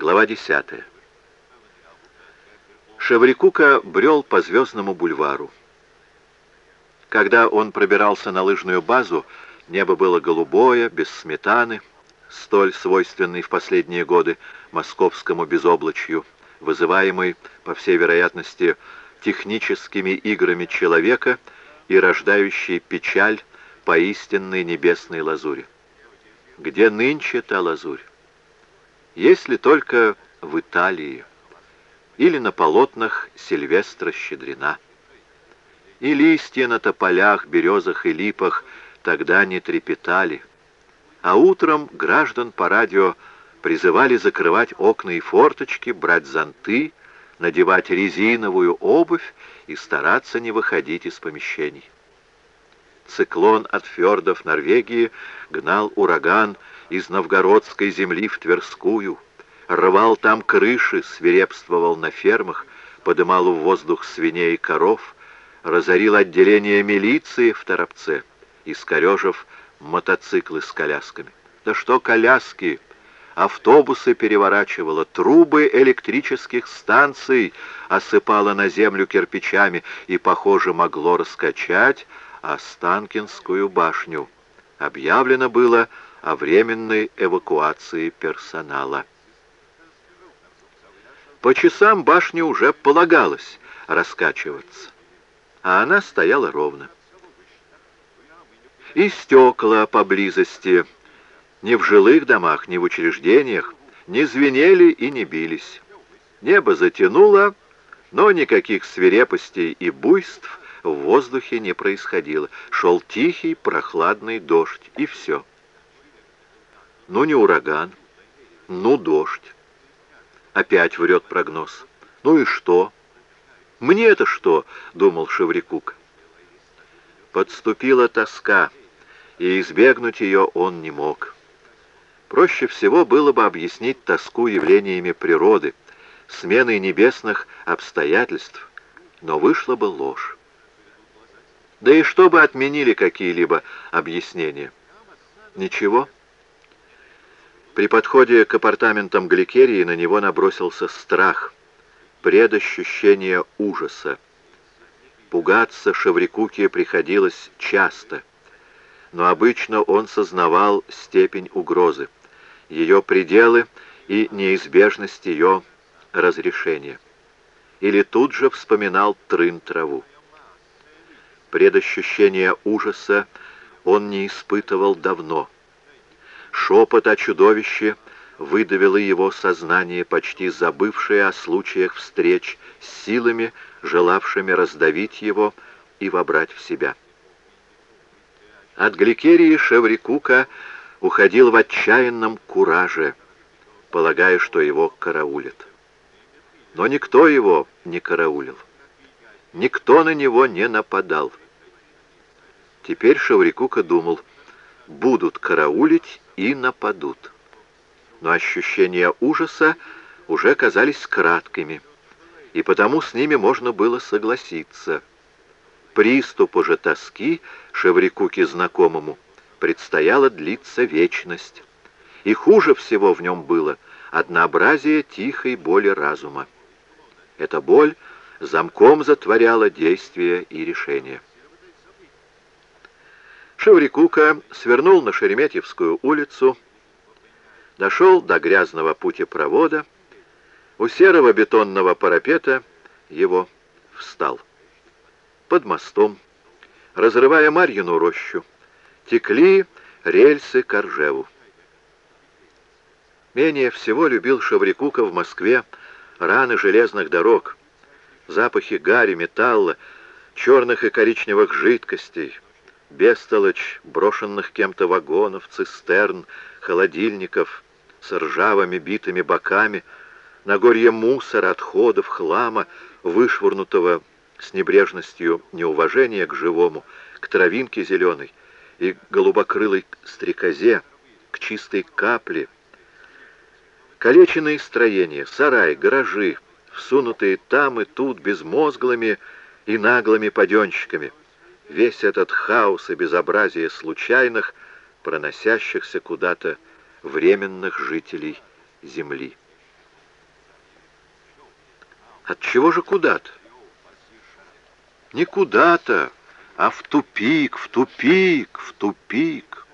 Глава 10. Шеврикука брел по Звездному бульвару. Когда он пробирался на лыжную базу, небо было голубое, без сметаны, столь свойственный в последние годы московскому безоблачью, вызываемый, по всей вероятности, техническими играми человека и рождающий печаль по истинной небесной лазури. Где нынче та лазурь? Если только в Италии или на полотнах Сильвестра Щедрина. И листья на тополях, березах и липах тогда не трепетали, а утром граждан по радио призывали закрывать окна и форточки, брать зонты, надевать резиновую обувь и стараться не выходить из помещений. Циклон от фьордов Норвегии гнал ураган из новгородской земли в Тверскую, рвал там крыши, свирепствовал на фермах, подымал в воздух свиней и коров, разорил отделение милиции в Торопце, искорежив мотоциклы с колясками. Да что коляски! Автобусы переворачивало, трубы электрических станций осыпало на землю кирпичами и, похоже, могло раскачать Останкинскую башню. Объявлено было о временной эвакуации персонала. По часам башня уже полагалось раскачиваться, а она стояла ровно. И стекла поблизости, ни в жилых домах, ни в учреждениях, не звенели и не бились. Небо затянуло, но никаких свирепостей и буйств в воздухе не происходило. Шел тихий, прохладный дождь, и все. Ну, не ураган, ну, дождь. Опять врет прогноз. Ну и что? Мне это что? Думал Шеврикук. Подступила тоска, и избегнуть ее он не мог. Проще всего было бы объяснить тоску явлениями природы, сменой небесных обстоятельств, но вышла бы ложь. Да и чтобы отменили какие-либо объяснения. Ничего. При подходе к апартаментам Гликерии на него набросился страх, предощущение ужаса. Пугаться Шеврикуке приходилось часто, но обычно он сознавал степень угрозы, ее пределы и неизбежность ее разрешения. Или тут же вспоминал трын-траву. Предощущение ужаса он не испытывал давно — Шепот о чудовище выдавило его сознание, почти забывшее о случаях встреч с силами, желавшими раздавить его и вобрать в себя. От Гликерии Шеврикука уходил в отчаянном кураже, полагая, что его караулят. Но никто его не караулил. Никто на него не нападал. Теперь Шеврикука думал, будут караулить и нападут. Но ощущения ужаса уже казались краткими, и потому с ними можно было согласиться. Приступу же тоски Шеврикуке знакомому предстояло длиться вечность, и хуже всего в нем было однообразие тихой боли разума. Эта боль замком затворяла действия и решения. Шеврикука свернул на Шереметьевскую улицу, дошел до грязного путепровода, у серого бетонного парапета его встал. Под мостом, разрывая Марьину рощу, текли рельсы к Оржеву. Менее всего любил Шеврикука в Москве раны железных дорог, запахи гари, металла, черных и коричневых жидкостей — бестолочь брошенных кем-то вагонов, цистерн, холодильников с ржавыми битыми боками, нагорье мусора, отходов, хлама, вышвырнутого с небрежностью неуважения к живому, к травинке зеленой и голубокрылой стрекозе, к чистой капле. Калеченные строения, сараи, гаражи, всунутые там и тут безмозглыми и наглыми паденщиками — весь этот хаос и безобразие случайных, проносящихся куда-то временных жителей Земли. От чего же куда-то? Не куда-то, а в тупик, в тупик, в тупик.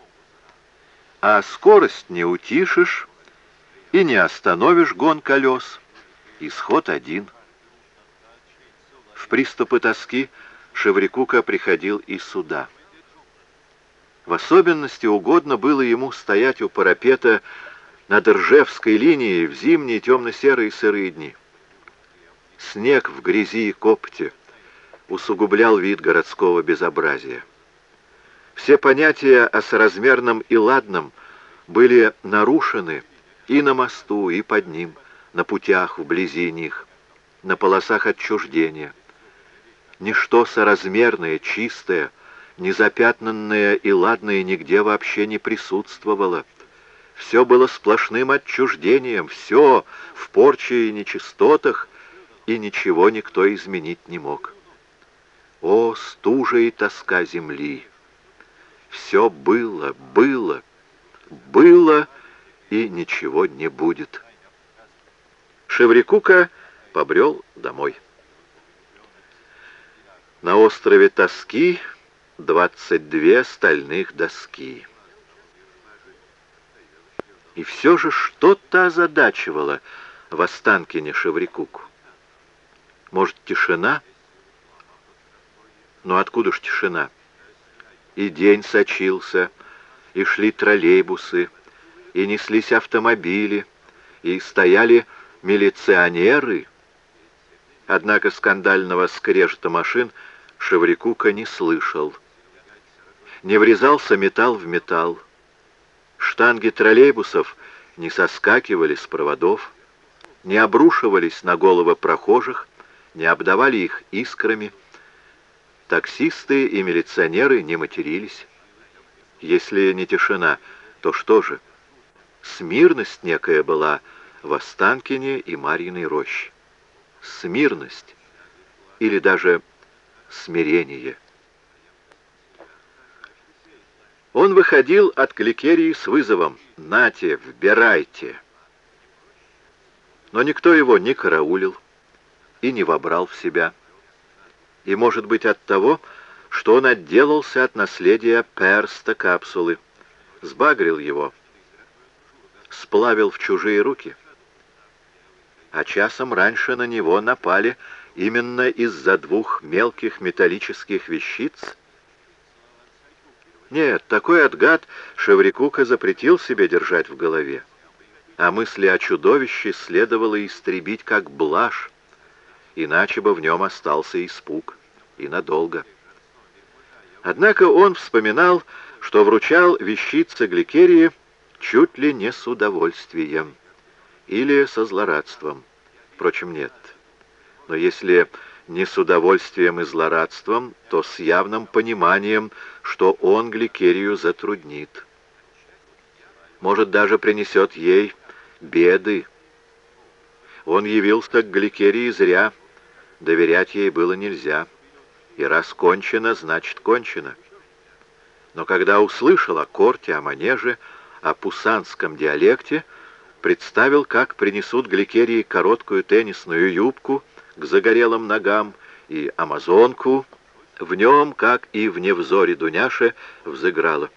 А скорость не утишишь и не остановишь гон колес. Исход один. В приступы тоски Шеврикука приходил и сюда. В особенности угодно было ему стоять у парапета над Ржевской линией в зимние темно-серые сырые дни. Снег в грязи и копте усугублял вид городского безобразия. Все понятия о соразмерном и ладном были нарушены и на мосту, и под ним, на путях вблизи них, на полосах отчуждения. Ничто соразмерное, чистое, незапятнанное и ладное нигде вообще не присутствовало. Все было сплошным отчуждением, все в порче и нечистотах, и ничего никто изменить не мог. О, стужа и тоска земли! Все было, было, было, и ничего не будет. Шеврикука побрел домой. На острове тоски двадцать две стальных доски. И все же что-то озадачивало в Останкине Шеврикуку. Может, тишина? Но откуда ж тишина? И день сочился, и шли троллейбусы, и неслись автомобили, и стояли милиционеры. Однако скандального скрежета машин Шеврикука не слышал. Не врезался металл в металл. Штанги троллейбусов не соскакивали с проводов, не обрушивались на головы прохожих, не обдавали их искрами. Таксисты и милиционеры не матерились. Если не тишина, то что же? Смирность некая была в Останкине и Марьиной роще. Смирность или даже смирение. Он выходил от Кликерии с вызовом «Нате, вбирайте!» Но никто его не караулил, и не вобрал в себя. И, может быть, от того, что он отделался от наследия перста капсулы, сбагрил его, сплавил в чужие руки. А часом раньше на него напали именно из-за двух мелких металлических вещиц. Нет, такой отгад Шеврикука запретил себе держать в голове, а мысли о чудовище следовало истребить как блажь, иначе бы в нем остался испуг, и надолго. Однако он вспоминал, что вручал вещице Гликерии чуть ли не с удовольствием или со злорадством. Впрочем, нет. Но если не с удовольствием и злорадством, то с явным пониманием, что он Гликерию затруднит. Может, даже принесет ей беды. Он явился к Гликерии зря, Доверять ей было нельзя. И раз кончено, значит кончено. Но когда услышал о корте, о манеже, о пусанском диалекте, представил, как принесут Гликерии короткую теннисную юбку к загорелым ногам и амазонку, в нем, как и в невзоре Дуняше, взыграла.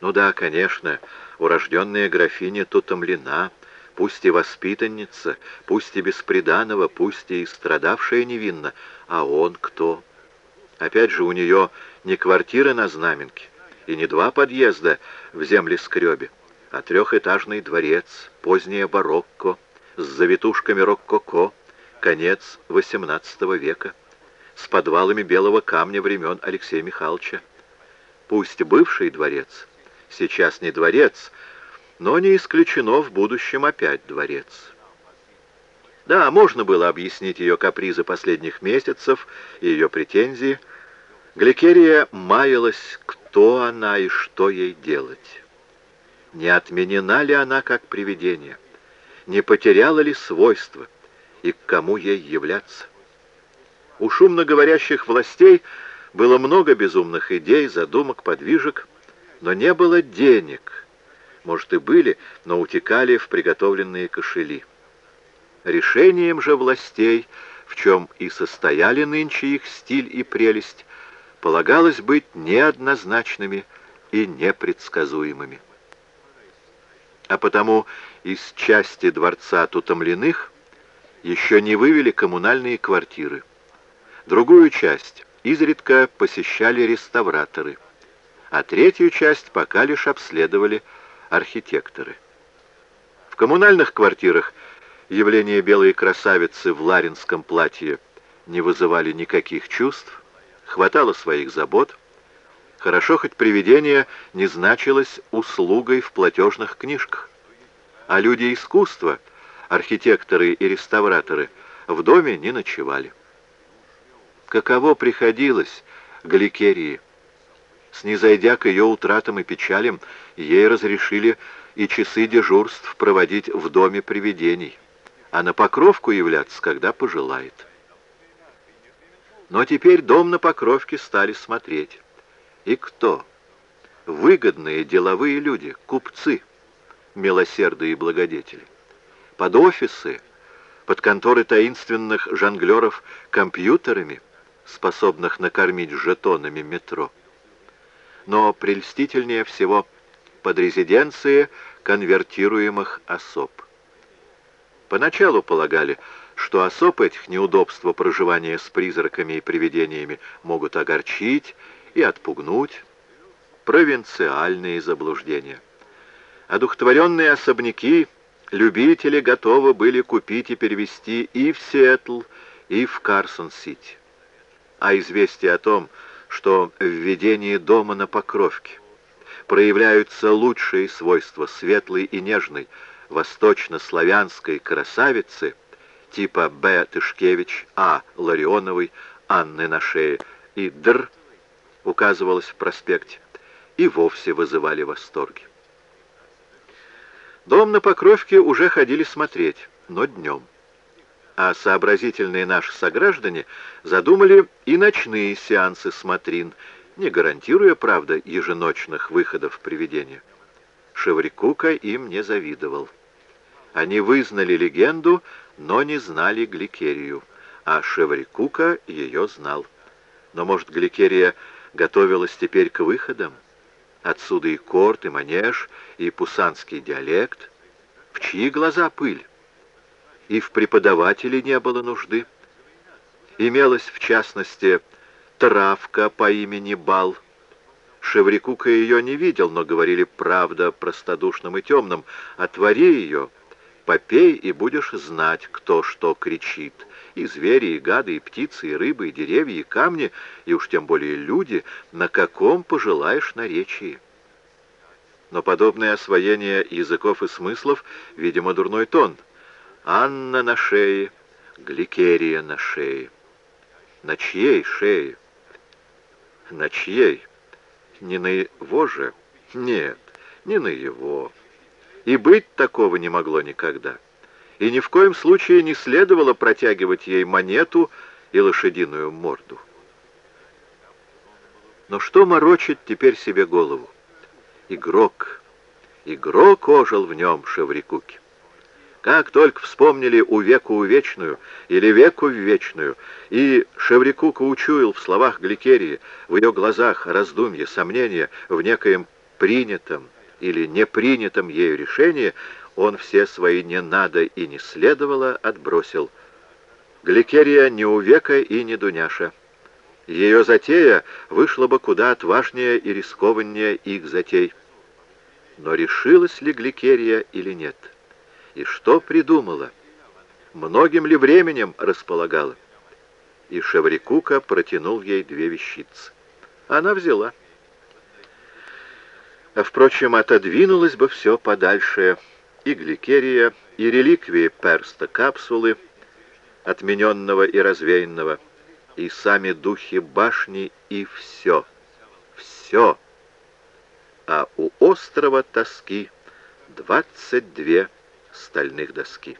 Ну да, конечно, урожденная графиня тут утомлена, пусть и воспитанница, пусть и бесприданного, пусть и страдавшая невинно, а он кто? Опять же, у нее не квартира на Знаменке и не два подъезда в землескребе, а трехэтажный дворец, позднее барокко, с завитушками рококо, конец XVIII века, с подвалами белого камня времен Алексея Михайловича. Пусть бывший дворец, сейчас не дворец, но не исключено в будущем опять дворец. Да, можно было объяснить ее капризы последних месяцев и ее претензии. Гликерия маялась, кто она и что ей делать. Не отменена ли она как привидение? Не потеряла ли свойства? И к кому ей являться? У шумно говорящих властей было много безумных идей, задумок, подвижек, но не было денег — может, и были, но утекали в приготовленные кошели. Решением же властей, в чем и состояли нынче их стиль и прелесть, полагалось быть неоднозначными и непредсказуемыми. А потому из части дворца Тутомленных еще не вывели коммунальные квартиры. Другую часть изредка посещали реставраторы, а третью часть пока лишь обследовали архитекторы. В коммунальных квартирах явление белой красавицы в ларинском платье не вызывали никаких чувств, хватало своих забот. Хорошо, хоть привидение не значилось услугой в платежных книжках. А люди искусства, архитекторы и реставраторы, в доме не ночевали. Каково приходилось Галикерии? Снизойдя к ее утратам и печалям, ей разрешили и часы дежурств проводить в доме привидений, а на Покровку являться, когда пожелает. Но теперь дом на Покровке стали смотреть. И кто? Выгодные деловые люди, купцы, милосердые благодетели. Под офисы, под конторы таинственных жонглеров компьютерами – способных накормить жетонами метро. Но прельстительнее всего под резиденции конвертируемых особ. Поначалу полагали, что особ этих неудобства проживания с призраками и привидениями могут огорчить и отпугнуть. Провинциальные заблуждения. Одухотворенные особняки любители готовы были купить и перевести и в Сиэтл, и в Карсон-Сити а известие о том, что в ведении дома на Покровке проявляются лучшие свойства светлой и нежной восточнославянской красавицы типа Б. Тышкевич, А. Ларионовой, Анны на шее и Др. указывалось в проспекте, и вовсе вызывали восторги. Дом на Покровке уже ходили смотреть, но днем а сообразительные наши сограждане задумали и ночные сеансы смотрин, не гарантируя, правда, еженочных выходов привидения. Шеврикука им не завидовал. Они вызнали легенду, но не знали Гликерию, а Шеврикука ее знал. Но, может, Гликерия готовилась теперь к выходам? Отсюда и корт, и манеж, и пусанский диалект. В чьи глаза пыль? и в преподавателе не было нужды. Имелась, в частности, травка по имени Бал. Шеврикука ее не видел, но говорили правда простодушным и темным. «Отвори ее, попей, и будешь знать, кто что кричит. И звери, и гады, и птицы, и рыбы, и деревья, и камни, и уж тем более люди, на каком пожелаешь наречии». Но подобное освоение языков и смыслов, видимо, дурной тон — Анна на шее, Гликерия на шее. На чьей шее? На чьей? Не на его же? Нет, не на его. И быть такого не могло никогда. И ни в коем случае не следовало протягивать ей монету и лошадиную морду. Но что морочит теперь себе голову? Игрок. Игрок ожил в нем Шеврикуки. Как только вспомнили у веку увечную или веку вечную, и Шеврикука учуял в словах Гликерии, в ее глазах раздумье, сомнение в некоем принятом или не принятом ею решении, он все свои «не надо» и «не следовало» отбросил. Гликерия не увека и не Дуняша. Ее затея вышла бы куда отважнее и рискованнее их затей. Но решилась ли Гликерия или нет? И что придумала? Многим ли временем располагала? И Шеврикука протянул ей две вещицы. Она взяла. А, впрочем, отодвинулось бы все подальше. И гликерия, и реликвии перста капсулы, отмененного и развеянного, и сами духи башни, и все. Все. А у острова тоски двадцать две стальных доски.